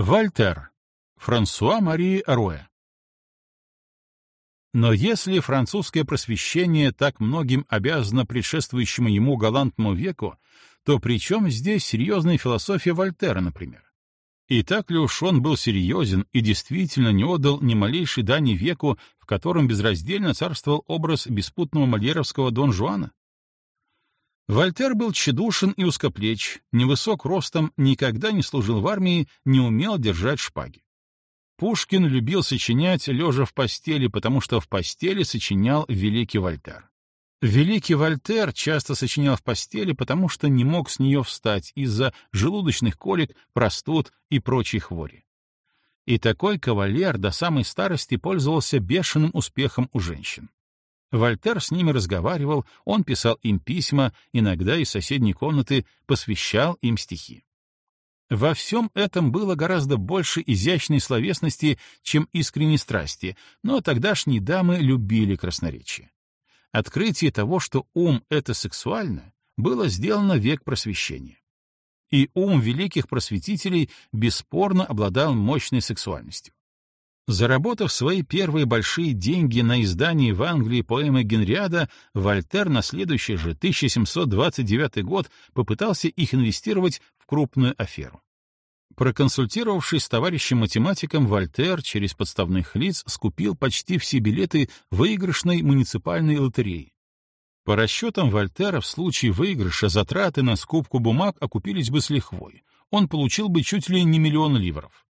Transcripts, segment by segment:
Вольтер. Франсуа Мари Руэ. Но если французское просвещение так многим обязано предшествующему ему галантному веку, то при чем здесь серьезная философия Вольтера, например? И так ли уж он был серьезен и действительно не отдал ни малейшей дани веку, в котором безраздельно царствовал образ беспутного мольеровского Дон Жуана? Вольтер был тщедушен и узкоплеч, невысок ростом, никогда не служил в армии, не умел держать шпаги. Пушкин любил сочинять, лежа в постели, потому что в постели сочинял великий Вольтер. Великий Вольтер часто сочинял в постели, потому что не мог с нее встать из-за желудочных колик, простуд и прочей хвори. И такой кавалер до самой старости пользовался бешеным успехом у женщин. Вольтер с ними разговаривал, он писал им письма, иногда из соседней комнаты посвящал им стихи. Во всем этом было гораздо больше изящной словесности, чем искренней страсти, но тогдашние дамы любили красноречие. Открытие того, что ум — это сексуально, было сделано век просвещения. И ум великих просветителей бесспорно обладал мощной сексуальностью. Заработав свои первые большие деньги на издании в Англии поэмы Генриада, Вольтер на следующий же 1729 год попытался их инвестировать в крупную аферу. Проконсультировавшись с товарищем-математиком, Вольтер через подставных лиц скупил почти все билеты выигрышной муниципальной лотереи. По расчетам Вольтера, в случае выигрыша затраты на скупку бумаг окупились бы с лихвой. Он получил бы чуть ли не миллион ливров.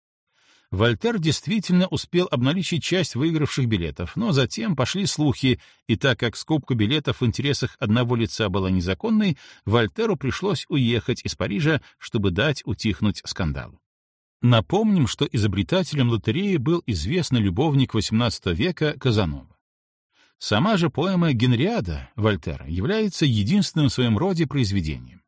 Вольтер действительно успел обналичить часть выигравших билетов, но затем пошли слухи, и так как скупка билетов в интересах одного лица была незаконной, Вольтеру пришлось уехать из Парижа, чтобы дать утихнуть скандалу. Напомним, что изобретателем лотереи был известный любовник XVIII века Казанова. Сама же поэма «Генриада» Вольтера является единственным в своем роде произведением.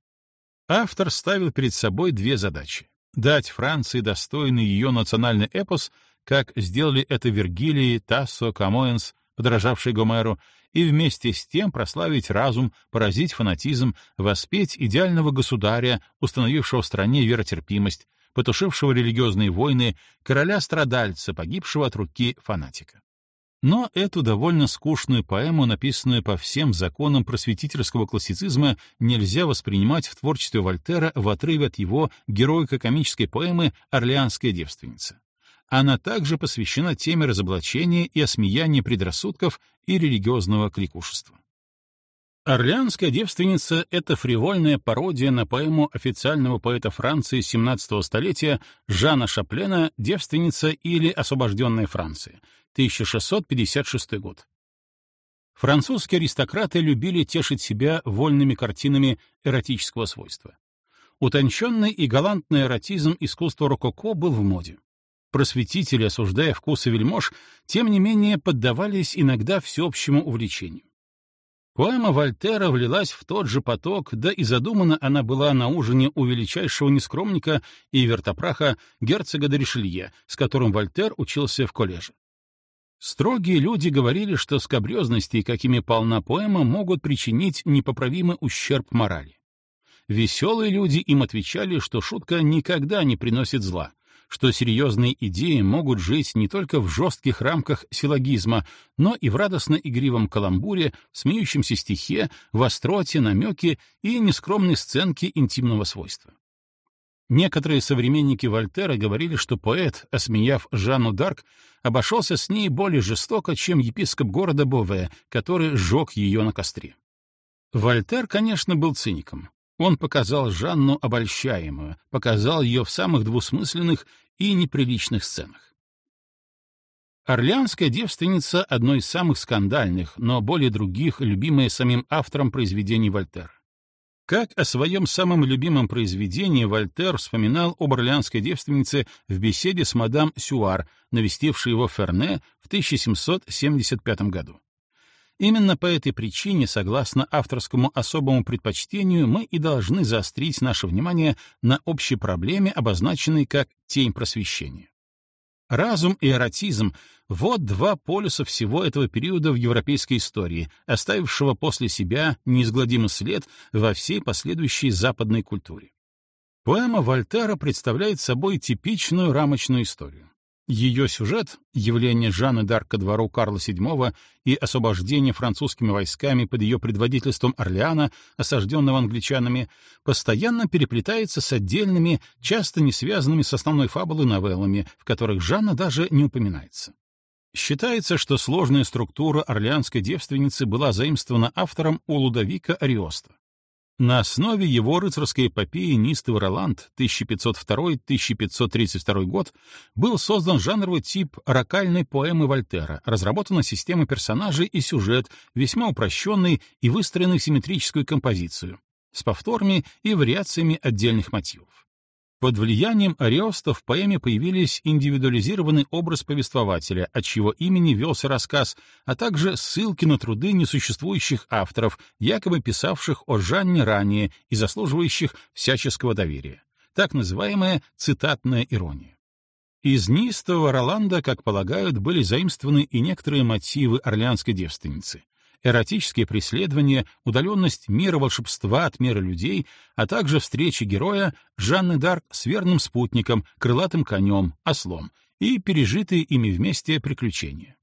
Автор ставил перед собой две задачи дать Франции достойный ее национальный эпос, как сделали это Вергилий, Тассо, Камоэнс, подражавший Гомеру, и вместе с тем прославить разум, поразить фанатизм, воспеть идеального государя, установившего в стране веротерпимость, потушившего религиозные войны, короля-страдальца, погибшего от руки фанатика. Но эту довольно скучную поэму, написанную по всем законам просветительского классицизма, нельзя воспринимать в творчестве Вольтера в отрыве от его героико-комической поэмы «Орлеанская девственница». Она также посвящена теме разоблачения и осмеяния предрассудков и религиозного кликушества. «Орлеанская девственница» — это фривольная пародия на поэму официального поэта Франции XVII столетия Жана Шаплена «Девственница» или «Освобожденная Франция», 1656 год. Французские аристократы любили тешить себя вольными картинами эротического свойства. Утонченный и галантный эротизм искусства рококо был в моде. Просветители, осуждая вкусы вельмож, тем не менее поддавались иногда всеобщему увлечению. Поэма Вольтера влилась в тот же поток, да и задумана она была на ужине у величайшего нескромника и вертопраха герцога де с которым Вольтер учился в коллеже. Строгие люди говорили, что скобрезности, какими полна поэма, могут причинить непоправимый ущерб морали. Веселые люди им отвечали, что шутка никогда не приносит зла, что серьезные идеи могут жить не только в жестких рамках силлогизма, но и в радостно-игривом каламбуре, смеющемся стихе, в остроте, намеке и нескромной сценке интимного свойства. Некоторые современники Вольтера говорили, что поэт, осмеяв Жанну Дарк, обошелся с ней более жестоко, чем епископ города Бове, который сжег ее на костре. Вольтер, конечно, был циником. Он показал Жанну обольщаемую, показал ее в самых двусмысленных и неприличных сценах. «Орлеанская девственница» — одно из самых скандальных, но более других, любимое самим автором произведений Вольтера. Как о своем самом любимом произведении Вольтер вспоминал об орлеанской девственнице в беседе с мадам Сюар, навестившей его Ферне в 1775 году. Именно по этой причине, согласно авторскому особому предпочтению, мы и должны заострить наше внимание на общей проблеме, обозначенной как тень просвещения. Разум и эротизм — вот два полюса всего этого периода в европейской истории, оставившего после себя неизгладимый след во всей последующей западной культуре. Поэма Вольтера представляет собой типичную рамочную историю. Ее сюжет — явление Жанны Д'Арк ко двору Карла VII и освобождение французскими войсками под ее предводительством Орлеана, осажденного англичанами, постоянно переплетается с отдельными, часто не связанными с основной фабулой новеллами, в которых Жанна даже не упоминается. Считается, что сложная структура орлеанской девственницы была заимствована автором у Лудовика Ариоста. На основе его рыцарской эпопеи «Нистовый Роланд» 1502-1532 год был создан жанровый тип рокальной поэмы Вольтера, разработана система персонажей и сюжет, весьма упрощенный и выстроенный в симметрическую композицию, с повторами и вариациями отдельных мотивов. Под влиянием Ариоста в поэме появились индивидуализированный образ повествователя, от чьего имени велся рассказ, а также ссылки на труды несуществующих авторов, якобы писавших о Жанне ранее и заслуживающих всяческого доверия. Так называемая цитатная ирония. Из неистового Роланда, как полагают, были заимствованы и некоторые мотивы орлеанской девственницы эротические преследования, удаленность мира волшебства от мира людей, а также встречи героя Жанны Дарк с верным спутником, крылатым конем, ослом и пережитые ими вместе приключения.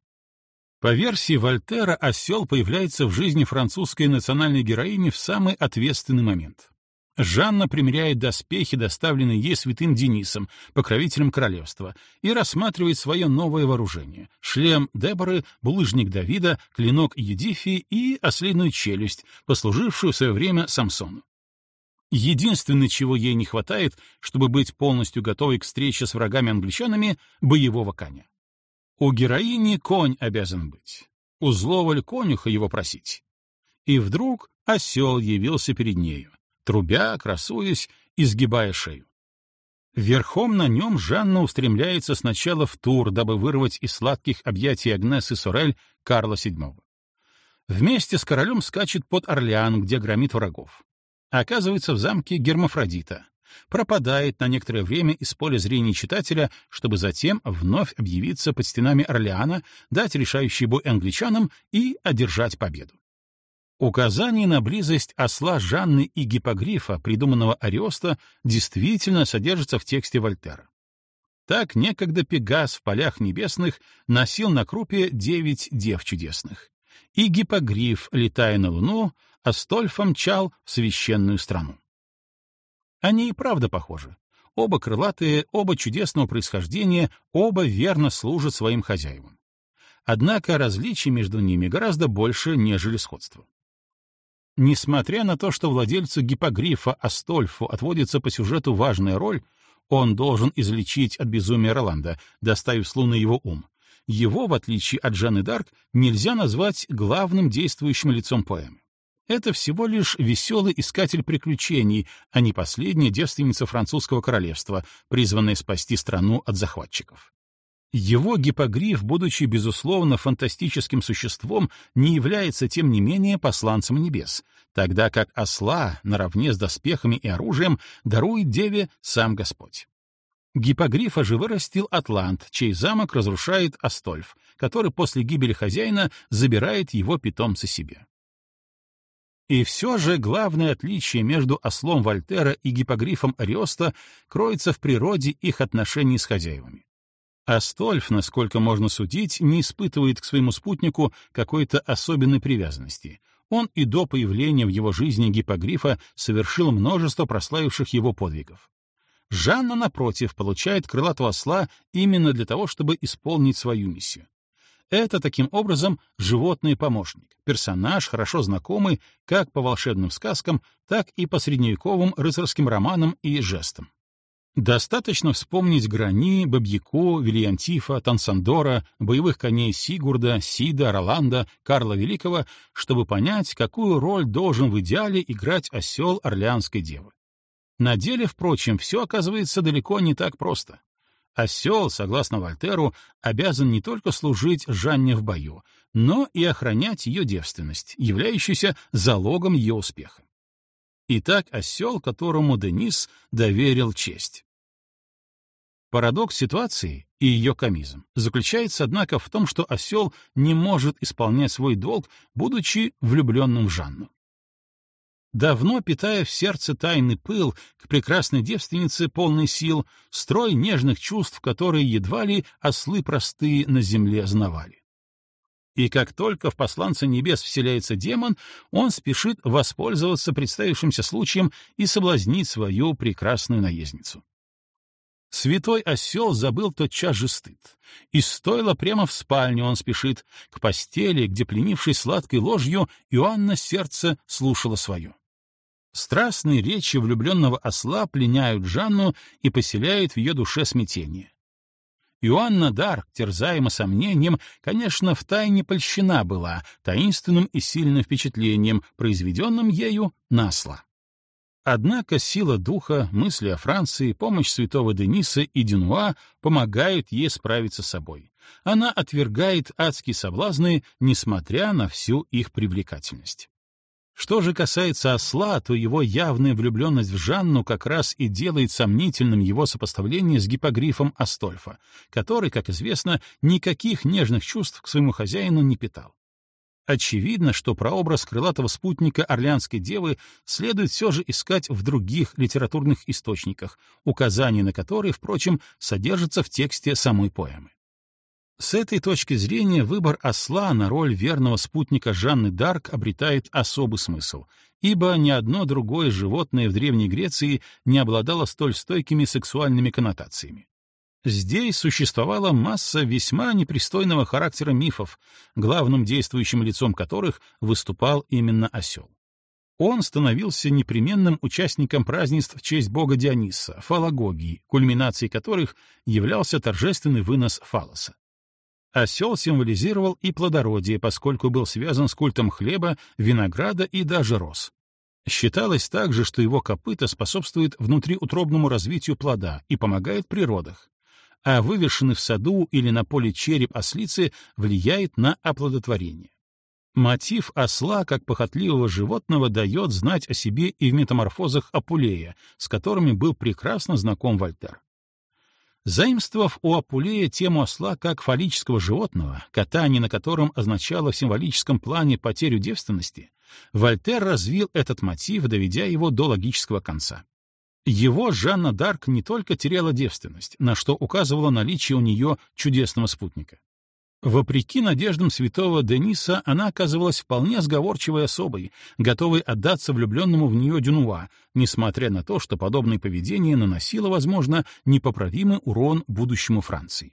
По версии Вольтера, осел появляется в жизни французской национальной героини в самый ответственный момент. Жанна примеряет доспехи, доставленные ей святым Денисом, покровителем королевства, и рассматривает свое новое вооружение — шлем Деборы, булыжник Давида, клинок Едифии и ослиную челюсть, послужившую в свое время Самсону. Единственное, чего ей не хватает, чтобы быть полностью готовой к встрече с врагами-англичанами — боевого коня. У героини конь обязан быть. У злого ли конюха его просить? И вдруг осел явился перед нею трубя, красуясь, изгибая шею. Верхом на нем Жанна устремляется сначала в тур, дабы вырвать из сладких объятий Агнесы Сорель Карла VII. Вместе с королем скачет под Орлеан, где громит врагов. Оказывается в замке Гермафродита. Пропадает на некоторое время из поля зрения читателя, чтобы затем вновь объявиться под стенами Орлеана, дать решающий бой англичанам и одержать победу. Указание на близость осла Жанны и гипогрифа, придуманного Ариоста, действительно содержится в тексте Вольтера. Так некогда Пегас в полях небесных носил на крупе девять дев чудесных. И гипогриф, летая на луну, Астольфа мчал в священную страну. Они и правда похожи. Оба крылатые, оба чудесного происхождения, оба верно служат своим хозяевам. Однако различий между ними гораздо больше, нежели сходство. Несмотря на то, что владельцу гипогрифа Астольфу отводится по сюжету важная роль, он должен излечить от безумия Роланда, доставив с Луны его ум. Его, в отличие от Жанны Дарк, нельзя назвать главным действующим лицом поэмы. Это всего лишь веселый искатель приключений, а не последняя девственница французского королевства, призванная спасти страну от захватчиков. Его гипогриф, будучи, безусловно, фантастическим существом, не является, тем не менее, посланцем небес, тогда как осла, наравне с доспехами и оружием, дарует деве сам Господь. Гипогрифа же вырастил Атлант, чей замок разрушает Астольф, который после гибели хозяина забирает его питомца себе. И все же главное отличие между ослом Вольтера и гипогрифом Ариоста кроется в природе их отношений с хозяевами. Астольф, насколько можно судить, не испытывает к своему спутнику какой-то особенной привязанности. Он и до появления в его жизни гипогрифа совершил множество прославивших его подвигов. Жанна, напротив, получает крылатого осла именно для того, чтобы исполнить свою миссию. Это, таким образом, животный помощник, персонаж, хорошо знакомый как по волшебным сказкам, так и по средневековым рыцарским романам и жестам. Достаточно вспомнить Грани, Бабьяко, Вильянтифа, Тансандора, боевых коней Сигурда, Сида, Роланда, Карла Великого, чтобы понять, какую роль должен в идеале играть осел Орлеанской девы. На деле, впрочем, все оказывается далеко не так просто. Осел, согласно Вольтеру, обязан не только служить Жанне в бою, но и охранять ее девственность, являющуюся залогом ее успеха. Итак, осел, которому Денис доверил честь. Парадокс ситуации и ее комизм заключается, однако, в том, что осел не может исполнять свой долг, будучи влюбленным в Жанну. давно питая в сердце тайный пыл, к прекрасной девственнице полный сил, строй нежных чувств, которые едва ли ослы простые на земле знавали. И как только в посланца небес вселяется демон, он спешит воспользоваться представившимся случаем и соблазнить свою прекрасную наездницу. Святой осел забыл тотчас же стыд. И стоило прямо в спальню он спешит, к постели, где, пленившись сладкой ложью, Иоанна сердце слушала свое. Страстные речи влюбленного осла пленяют Жанну и поселяют в ее душе смятение. Иоанна Дарк, терзаема сомнением, конечно, втайне польщена была таинственным и сильным впечатлением, произведенным ею на осла. Однако сила духа, мысли о Франции, помощь святого Дениса и Дюнуа помогают ей справиться с собой. Она отвергает адские соблазны, несмотря на всю их привлекательность. Что же касается осла, то его явная влюбленность в Жанну как раз и делает сомнительным его сопоставление с гипогрифом Астольфа, который, как известно, никаких нежных чувств к своему хозяину не питал. Очевидно, что прообраз крылатого спутника Орлеанской девы следует все же искать в других литературных источниках, указания на которые, впрочем, содержатся в тексте самой поэмы. С этой точки зрения выбор осла на роль верного спутника Жанны Дарк обретает особый смысл, ибо ни одно другое животное в Древней Греции не обладало столь стойкими сексуальными коннотациями. Здесь существовала масса весьма непристойного характера мифов, главным действующим лицом которых выступал именно осел. Он становился непременным участником празднеств в честь бога Диониса, фалогогии, кульминацией которых являлся торжественный вынос фалоса. Осел символизировал и плодородие, поскольку был связан с культом хлеба, винограда и даже роз. Считалось также, что его копыта способствует внутриутробному развитию плода и помогает при родах, а вывешенный в саду или на поле череп ослицы влияет на оплодотворение. Мотив осла как похотливого животного дает знать о себе и в метаморфозах Апулея, с которыми был прекрасно знаком Вольтер. Заимствовав у Апулея тему осла как фаллического животного, катание на котором означало в символическом плане потерю девственности, Вольтер развил этот мотив, доведя его до логического конца. Его Жанна Дарк не только теряла девственность, на что указывало наличие у нее чудесного спутника. Вопреки надеждам святого Дениса, она оказывалась вполне сговорчивой особой, готовой отдаться влюбленному в нее Дюнуа, несмотря на то, что подобное поведение наносило, возможно, непоправимый урон будущему Франции.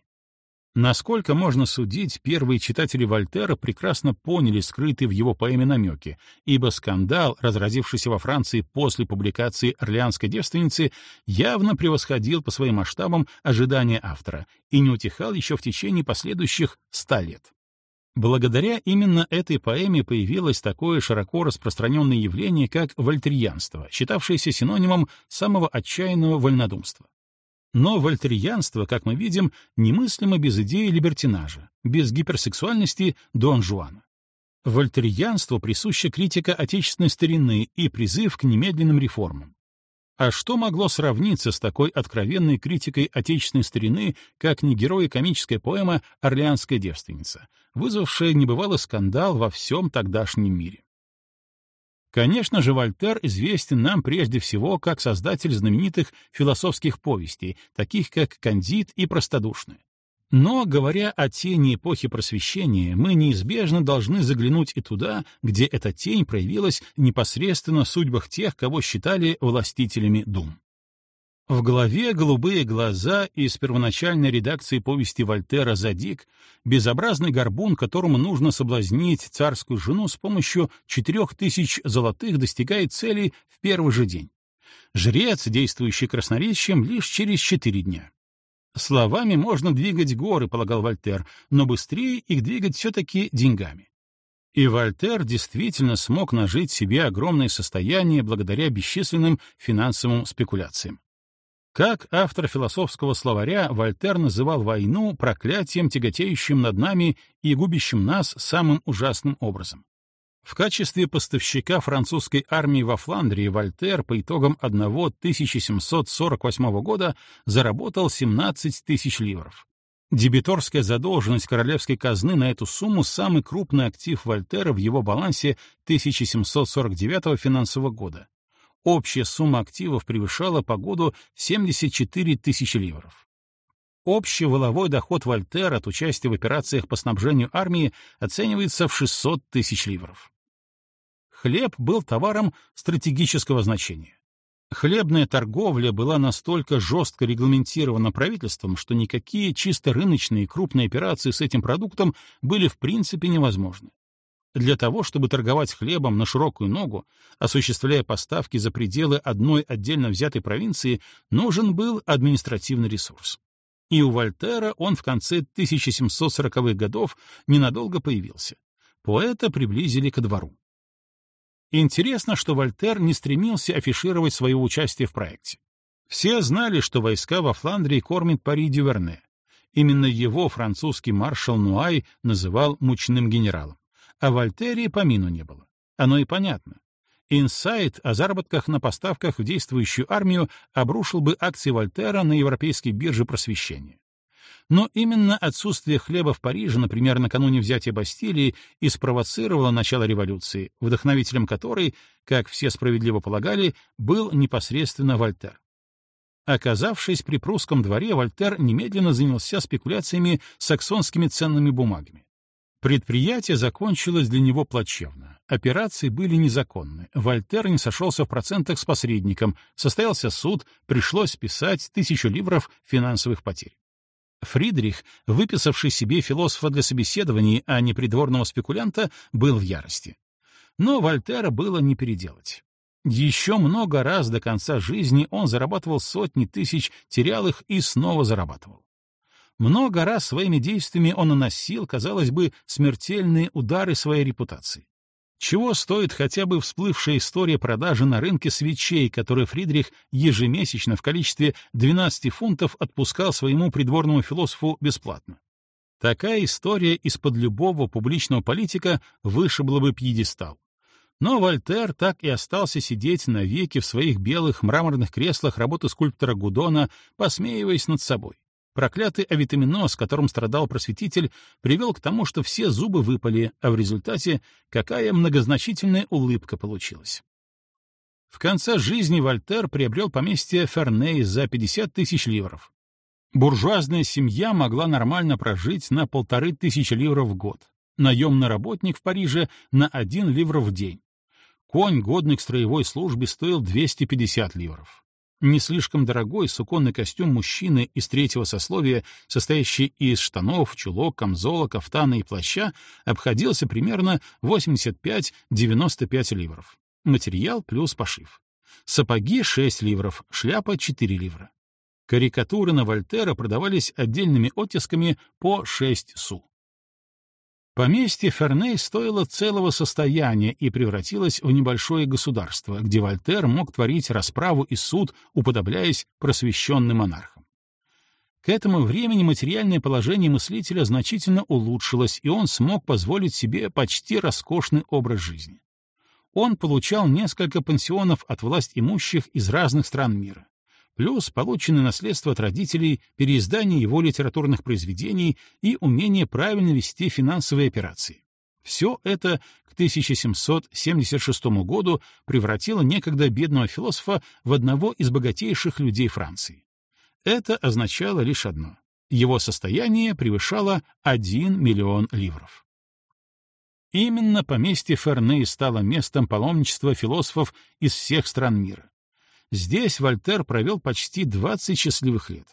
Насколько можно судить, первые читатели Вольтера прекрасно поняли скрытые в его поэме намеки, ибо скандал, разразившийся во Франции после публикации «Орлеанской девственницы», явно превосходил по своим масштабам ожидания автора и не утихал еще в течение последующих ста лет. Благодаря именно этой поэме появилось такое широко распространенное явление, как вольтерьянство, считавшееся синонимом самого отчаянного вольнодумства. Но вольтерьянство, как мы видим, немыслимо без идеи либертинажа, без гиперсексуальности Дон Жуана. Вольтерьянству присуща критика отечественной старины и призыв к немедленным реформам. А что могло сравниться с такой откровенной критикой отечественной старины, как не герой комическая поэма «Орлеанская девственница», вызвавшая небывалый скандал во всем тогдашнем мире? Конечно же, Вольтер известен нам прежде всего как создатель знаменитых философских повестей, таких как «Кандид» и «Простодушная». Но, говоря о тени эпохи Просвещения, мы неизбежно должны заглянуть и туда, где эта тень проявилась непосредственно в судьбах тех, кого считали властителями дум. В главе «Голубые глаза» из первоначальной редакции повести Вольтера «Задик» безобразный горбун, которому нужно соблазнить царскую жену с помощью четырех тысяч золотых, достигает цели в первый же день. Жрец, действующий красноречием, лишь через четыре дня. Словами можно двигать горы, полагал Вольтер, но быстрее их двигать все-таки деньгами. И Вольтер действительно смог нажить себе огромное состояние благодаря бесчисленным финансовым спекуляциям. Как автор философского словаря, Вольтер называл войну проклятием, тяготеющим над нами и губящим нас самым ужасным образом. В качестве поставщика французской армии во Фландрии Вольтер по итогам одного 1748 года заработал 17 тысяч ливров. Дебиторская задолженность королевской казны на эту сумму — самый крупный актив Вольтера в его балансе 1749 финансового года. Общая сумма активов превышала по году 74 тысячи ливров. Общий воловой доход Вольтера от участия в операциях по снабжению армии оценивается в 600 тысяч ливров. Хлеб был товаром стратегического значения. Хлебная торговля была настолько жестко регламентирована правительством, что никакие чисто рыночные крупные операции с этим продуктом были в принципе невозможны. Для того, чтобы торговать хлебом на широкую ногу, осуществляя поставки за пределы одной отдельно взятой провинции, нужен был административный ресурс. И у Вольтера он в конце 1740-х годов ненадолго появился. Поэта приблизили ко двору. Интересно, что Вольтер не стремился афишировать свое участие в проекте. Все знали, что войска во Фландрии кормят Пари Дюверне. Именно его французский маршал Нуай называл мучным генералом. А Вольтерии помину не было. Оно и понятно. Инсайт о заработках на поставках в действующую армию обрушил бы акции Вольтера на европейской бирже просвещения. Но именно отсутствие хлеба в Париже, например, накануне взятия Бастилии, и спровоцировало начало революции, вдохновителем которой, как все справедливо полагали, был непосредственно Вольтер. Оказавшись при прусском дворе, Вольтер немедленно занялся спекуляциями с саксонскими ценными бумагами. Предприятие закончилось для него плачевно. Операции были незаконны. Вольтер не сошелся в процентах с посредником, состоялся суд, пришлось списать тысячу ливров финансовых потерь. Фридрих, выписавший себе философа для собеседований, а не придворного спекулянта, был в ярости. Но Вольтера было не переделать. Еще много раз до конца жизни он зарабатывал сотни тысяч, терял их и снова зарабатывал. Много раз своими действиями он наносил, казалось бы, смертельные удары своей репутации. Чего стоит хотя бы всплывшая история продажи на рынке свечей, которые Фридрих ежемесячно в количестве 12 фунтов отпускал своему придворному философу бесплатно? Такая история из-под любого публичного политика вышибла бы пьедестал. Но Вольтер так и остался сидеть навеки в своих белых мраморных креслах работы скульптора Гудона, посмеиваясь над собой. Проклятый авитаминоз, которым страдал просветитель, привел к тому, что все зубы выпали, а в результате какая многозначительная улыбка получилась. В конце жизни Вольтер приобрел поместье Ферней за 50 тысяч ливров. Буржуазная семья могла нормально прожить на полторы тысячи ливров в год. Наемный работник в Париже — на один ливр в день. Конь, годный к строевой службе, стоил 250 ливров. Не слишком дорогой суконный костюм мужчины из третьего сословия, состоящий из штанов, чулок, камзола, кафтана и плаща, обходился примерно 85-95 ливров. Материал плюс пошив. Сапоги — 6 ливров, шляпа — 4 ливра. Карикатуры на Вольтера продавались отдельными оттисками по 6 су. Поместье Ферней стоило целого состояния и превратилось в небольшое государство, где Вольтер мог творить расправу и суд, уподобляясь просвещенным монархам. К этому времени материальное положение мыслителя значительно улучшилось, и он смог позволить себе почти роскошный образ жизни. Он получал несколько пансионов от власть имущих из разных стран мира плюс полученное наследство от родителей, переиздание его литературных произведений и умение правильно вести финансовые операции. Все это к 1776 году превратило некогда бедного философа в одного из богатейших людей Франции. Это означало лишь одно — его состояние превышало 1 миллион ливров. Именно поместье Ферны стало местом паломничества философов из всех стран мира. Здесь Вольтер провел почти 20 счастливых лет.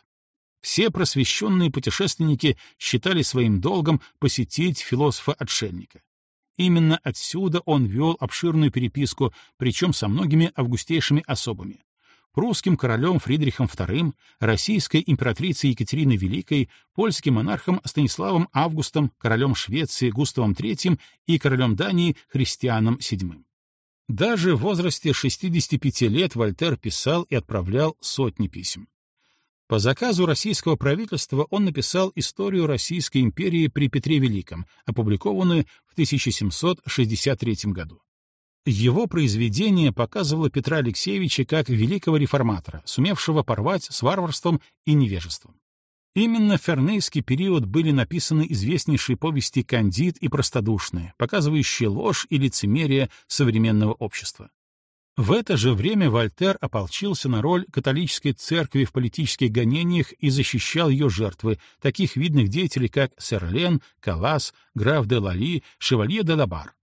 Все просвещенные путешественники считали своим долгом посетить философа-отшельника. Именно отсюда он вел обширную переписку, причем со многими августейшими особами. Прусским королем Фридрихом II, российской императрицей Екатериной Великой, польским монархом Станиславом Августом, королем Швеции Густавом III и королем Дании Христианом VII. Даже в возрасте 65 лет Вольтер писал и отправлял сотни писем. По заказу российского правительства он написал историю Российской империи при Петре Великом, опубликованную в 1763 году. Его произведение показывало Петра Алексеевича как великого реформатора, сумевшего порвать с варварством и невежеством. Именно в фернейский период были написаны известнейшие повести «Кандид» и «Простодушные», показывающие ложь и лицемерие современного общества. В это же время Вольтер ополчился на роль католической церкви в политических гонениях и защищал ее жертвы, таких видных деятелей, как Серлен, Калас, граф де Лали, шевалье де Лабар.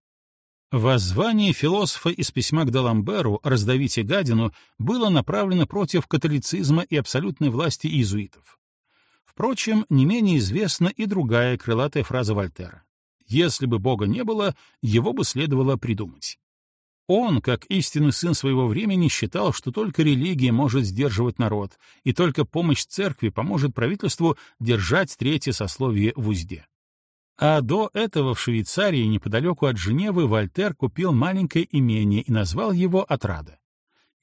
Воззвание философа из письма к Даламберу «Раздавите гадину» было направлено против католицизма и абсолютной власти иезуитов. Впрочем, не менее известна и другая крылатая фраза Вольтера. «Если бы Бога не было, его бы следовало придумать». Он, как истинный сын своего времени, считал, что только религия может сдерживать народ, и только помощь церкви поможет правительству держать третье сословие в узде. А до этого в Швейцарии, неподалеку от Женевы, Вольтер купил маленькое имение и назвал его Отрада.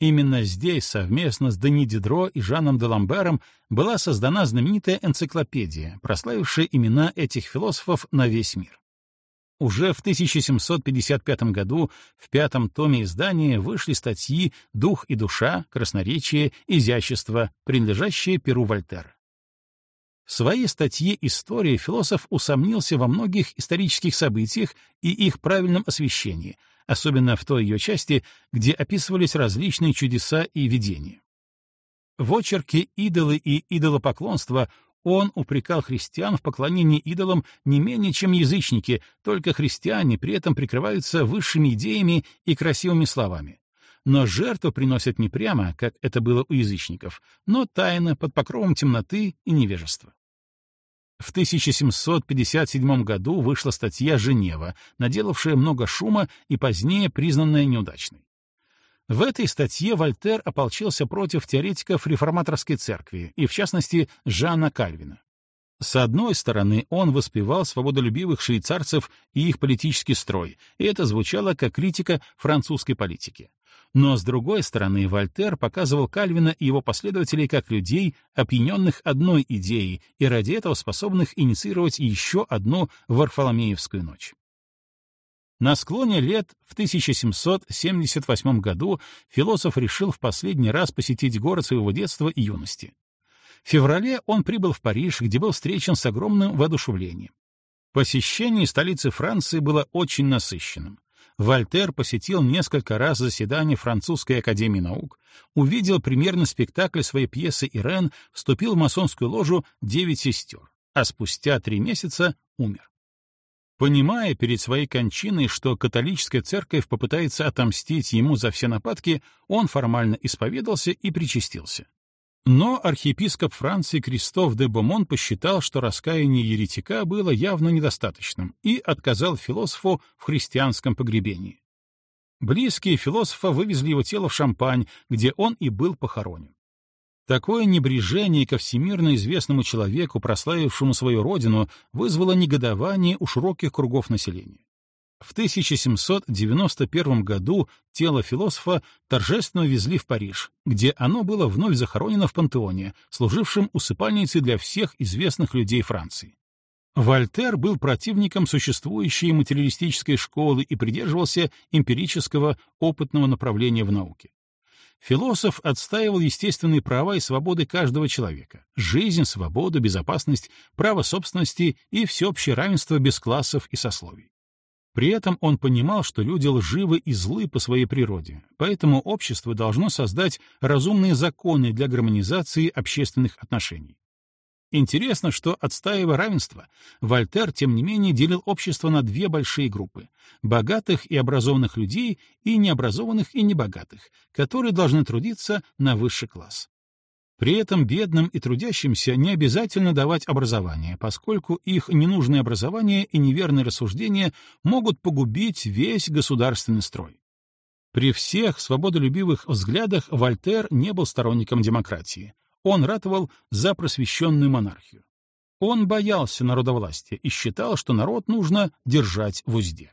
Именно здесь, совместно с Дени Дидро и Жаном де Ламбером, была создана знаменитая энциклопедия, прославившая имена этих философов на весь мир. Уже в 1755 году в пятом томе издания вышли статьи «Дух и душа», «Красноречие», «Изящество», принадлежащие Перу Вольтера. В своей статье «История» философ усомнился во многих исторических событиях и их правильном освещении — особенно в той ее части, где описывались различные чудеса и видения. В очерке «Идолы и идолопоклонство» он упрекал христиан в поклонении идолам не менее, чем язычники, только христиане при этом прикрываются высшими идеями и красивыми словами. Но жертву приносят не прямо, как это было у язычников, но тайно, под покровом темноты и невежества. В 1757 году вышла статья «Женева», наделавшая много шума и позднее признанная неудачной. В этой статье Вольтер ополчился против теоретиков реформаторской церкви, и в частности Жана Кальвина. С одной стороны, он воспевал свободолюбивых швейцарцев и их политический строй, и это звучало как критика французской политики. Но, с другой стороны, Вольтер показывал Кальвина и его последователей как людей, опьяненных одной идеей и ради этого способных инициировать еще одну Варфоломеевскую ночь. На склоне лет в 1778 году философ решил в последний раз посетить город своего детства и юности. В феврале он прибыл в Париж, где был встречен с огромным воодушевлением. Посещение столицы Франции было очень насыщенным. Вольтер посетил несколько раз заседание Французской академии наук, увидел примерно спектакль своей пьесы «Ирен», вступил в масонскую ложу «Девять сестер», а спустя три месяца умер. Понимая перед своей кончиной, что католическая церковь попытается отомстить ему за все нападки, он формально исповедался и причастился. Но архиепископ Франции Кристоф де Бомон посчитал, что раскаяние еретика было явно недостаточным и отказал философу в христианском погребении. Близкие философа вывезли его тело в Шампань, где он и был похоронен. Такое небрежение ко всемирно известному человеку, прославившему свою родину, вызвало негодование у широких кругов населения. В 1791 году тело философа торжественно везли в Париж, где оно было вновь захоронено в пантеоне, служившем усыпальницей для всех известных людей Франции. Вольтер был противником существующей материалистической школы и придерживался эмпирического опытного направления в науке. Философ отстаивал естественные права и свободы каждого человека — жизнь, свободу, безопасность, право собственности и всеобщее равенство без классов и сословий. При этом он понимал, что люди лживы и злы по своей природе, поэтому общество должно создать разумные законы для гармонизации общественных отношений. Интересно, что, отстаивая равенство, Вольтер, тем не менее, делил общество на две большие группы — богатых и образованных людей и необразованных и небогатых, которые должны трудиться на высший класс. При этом бедным и трудящимся не обязательно давать образование, поскольку их ненужное образование и неверные рассуждения могут погубить весь государственный строй. При всех свободолюбивых взглядах Вольтер не был сторонником демократии. Он ратовал за просвещенную монархию. Он боялся народовластия и считал, что народ нужно держать в узде.